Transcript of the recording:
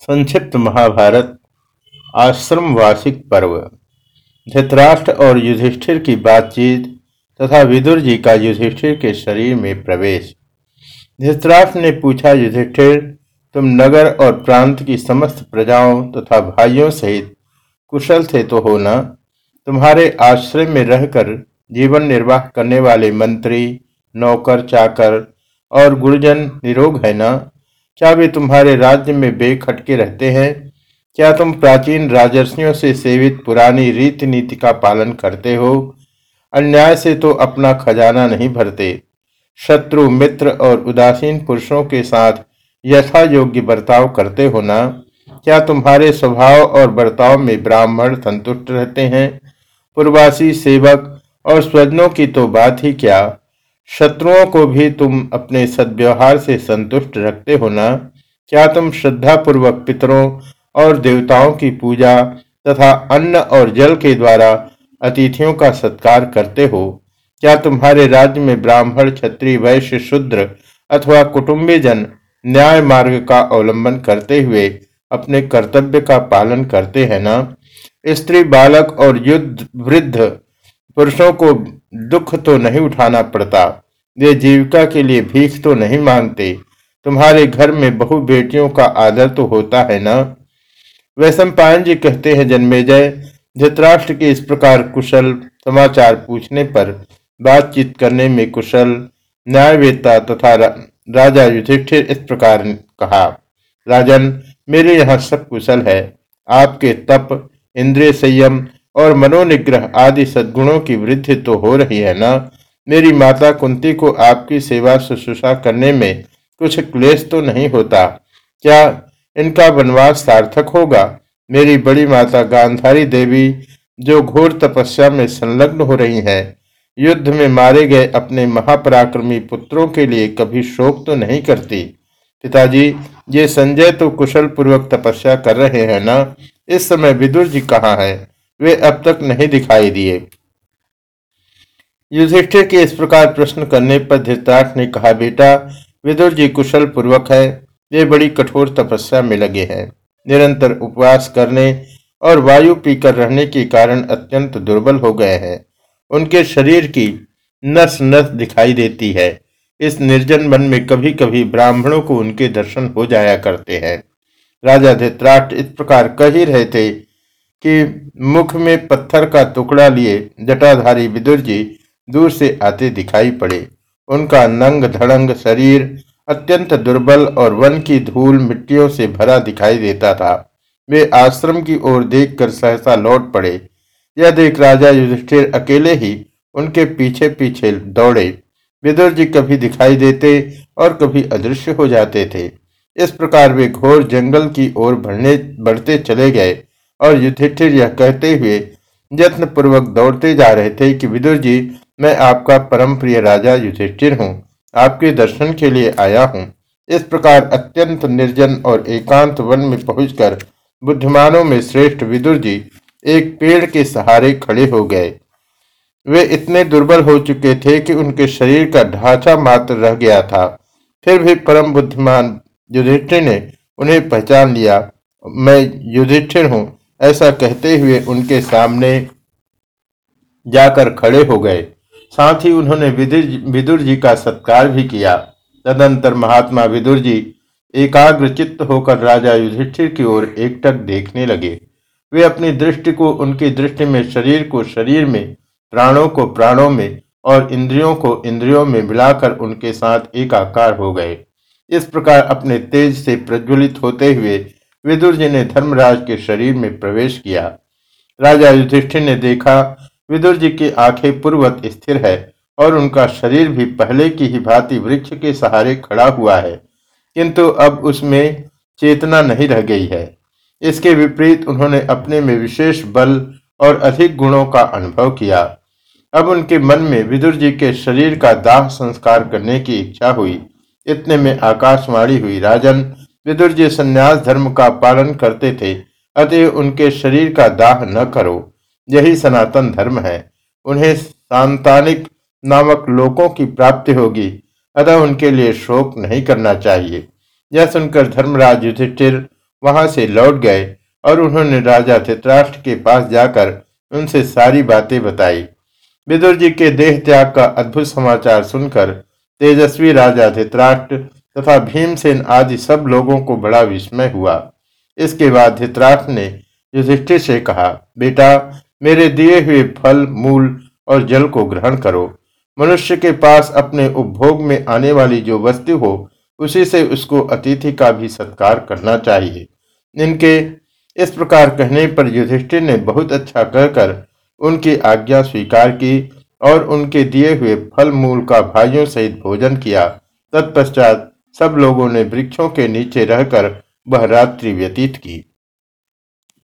संक्षिप्त महाभारत आश्रम वार्षिक पर्व। धृतराष्ट्र और युधिष्ठिर की बातचीत तथा विदुर जी का युधिष्ठिर के शरीर में प्रवेश। धृतराष्ट्र ने पूछा, युधिष्ठिर, तुम नगर और प्रांत की समस्त प्रजाओं तथा भाइयों सहित कुशल थे तो हो ना? तुम्हारे आश्रय में रहकर जीवन निर्वाह करने वाले मंत्री, नौकर, चाकर और गुरुजन निरोग है ना? क्या वे तुम्हारे राज्य में बेखटके रहते हैं? क्या तुम प्राचीन राजर्षियों से सेवित पुरानी रीति नीति का पालन करते हो? अन्याय से तो अपना खजाना नहीं भरते। शत्रु, मित्र और उदासीन पुरुषों के साथ यथा योग्य बर्ताव करते हो ना? क्या तुम्हारे स्वभाव और बर्ताव में ब्राह्मण संतुष्ट रहते हैं? पूर्वासी सेवक और स्वजनों की तो बात ही क्या? शत्रुओं को भी तुम अपने सद्व्यवहार से संतुष्ट रखते हो ना? क्या तुम श्रद्धा पूर्वक पितरों और देवताओं की पूजा तथा अन्न और जल के द्वारा अतिथियों का सत्कार करते हो? क्या तुम्हारे राज्य में ब्राह्मण, क्षत्रिय, वैश्य, शूद्र अथवा कुटुंबी जन न्याय मार्ग का अवलंबन करते हुए अपने कर्तव्य का पालन करते हैं ना? स्त्री, बालक और युद्ध, वृद्ध पुरुषों को दुख तो नहीं उठाना पड़ता। वे जीविका के लिए भीख तो नहीं मांगते। तुम्हारे घर में बहु बेटियों का आदर तो होता है ना? वैश्व पायन जी कहते हैं, जन्मेजय, धृतराष्ट्र के इस प्रकार कुशल समाचार पूछने पर बातचीत करने में कुशल न्यायवेता तथा राजा युधिष्ठिर इस प्रकार कहा, राजन, मेरे यहाँ सब कुशल है। आपके तप, इंद्रिय संयम और मनोनिग्रह आदि सद्गुणों की वृद्धि तो हो रही है ना? मेरी माता कुंती को आपकी सेवा शुश्रूषा करने में कुछ क्लेश तो नहीं होता। क्या इनका वनवास सार्थक होगा? मेरी बड़ी माता गांधारी देवी, जो घोर तपस्या में संलग्न हो रही हैं, युद्ध में मारे गए अपने महापराक्रमी पुत्रों के लिए कभी शोक तो नहीं करती। पिताजी, ये संजय तो कुशल पूर्वक तपस्या कर रहे हैं ना? इस समय विदुर जी कहाँ है? वे अब तक नहीं दिखाई दिए। युधिष्ठिर के इस प्रकार प्रश्न करने पर धृतराष्ट्र ने कहा, बेटा, विदुर जी कुशल पूर्वक है, वे बड़ी कठोर तपस्या में लगे हैं। निरंतर उपवास करने और वायु पीकर रहने के कारण अत्यंत दुर्बल हो गए हैं। उनके शरीर की नस नस दिखाई देती है। इस निर्जन मन में कभी कभी ब्राह्मणों को उनके दर्शन हो जाया करते हैं। राजा धृतराष्ट्र इस प्रकार कह ही रहे थे कि मुख में पत्थर का टुकड़ा लिए जटाधारी विदुर जी दूर से आते दिखाई पड़े। उनका नंग धड़ंग शरीर अत्यंत दुर्बल और वन की धूल मिट्टियों से भरा दिखाई देता था। वे आश्रम की ओर देखकर सहसा लौट पड़े। यह देख राजा युधिष्ठिर अकेले ही उनके पीछे पीछे दौड़े। विदुर जी कभी दिखाई देते और कभी अदृश्य हो जाते थे। इस प्रकार वे घोर जंगल की ओर बढ़ने बढ़ते चले गए। और युधिष्ठिर यह कहते हुए यत्न पूर्वक दौड़ते जा रहे थे कि विदुर जी, मैं आपका परम प्रिय राजा युधिष्ठिर हूँ। आपके दर्शन के लिए आया हूँ। इस प्रकार अत्यंत निर्जन और एकांत वन में पहुंचकर बुद्धिमानों में श्रेष्ठ विदुर जी एक पेड़ के सहारे खड़े हो गए। वे इतने दुर्बल हो चुके थे कि उनके शरीर का ढांचा मात्र रह गया था। फिर भी परम बुद्धिमान युधिष्ठिर ने उन्हें पहचान लिया। मैं युधिष्ठिर हूँ। ऐसा कहते हुए उनके सामने जाकर खड़े हो गए। साथ ही उन्होंने विदुर जी का सत्कार भी किया। तदंतर महात्मा विदुर जी एकाग्र चित्त होकर राजा युधिष्ठिर की ओर एकटक देखने लगे। वे अपनी दृष्टि को, उनकी दृष्टि में शरीर को, शरीर में, प्राणों को, प्राणों में और इंद्रियों को, इंद्रियों में मिलाकर उनके साथ एकाकार हो गए। इस प्रकार अपने तेज से प्रज्वलित होते हुए विदुर जी ने धर्मराज के शरीर में प्रवेश किया। राजा युधिष्ठिर ने देखा, विदुर जी की आँखें पूर्वत स्थिर है और उनका शरीर भी पहले की ही भांति वृक्ष के सहारे खड़ा हुआ है, किंतु अब उसमें चेतना नहीं रह गई है। इसके विपरीत उन्होंने अपने में विशेष बल और अधिक गुणों का अनुभव किया। अब उनके मन में विदुर जी के शरीर का दाह संस्कार करने की इच्छा हुई। इतने में आकाशवाणी हुई, राजन विदुर जी संन्यास धर्म का पालन करते थे, अतः उनके शरीर का दाह न करो। यही सनातन धर्म है। उन्हें सांतानिक नामक लोकों की प्राप्ति होगी, अतः उनके लिए शोक नहीं करना चाहिए। यह सुनकर धर्मराज युधिष्ठिर वहाँ से लौट गए और उन्होंने राजा धित्राष्ट्र के पास जाकर उनसे सारी बातें बताई। विदुर जी के देह त्याग का अद्भुत समाचार सुनकर तेजस्वी राजा धित्राष्ट्र तथा भीमसेन आदि सब लोगों को बड़ा विस्मय हुआ। इसके बाद धित्राष्ट्र ने युधिष्ठिर से कहा, बेटा, मेरे दिए हुए फल, मूल और जल को ग्रहण करो। मनुष्य के पास अपने उपभोग में आने वाली जो वस्तु हो, उसी से उसको अतिथि का भी सत्कार करना चाहिए। इनके, इस प्रकार कहने पर युधिष्ठिर ने बहुत अच्छा कहकर उनकी आज्ञा स्वीकार की और उनके दिए हुए फल, मूल का भाइयों सहित भोजन किया। तत्पश्चात सब लोगों ने वृक्षों के नीचे रहकर वह रात्रि व्यतीत की।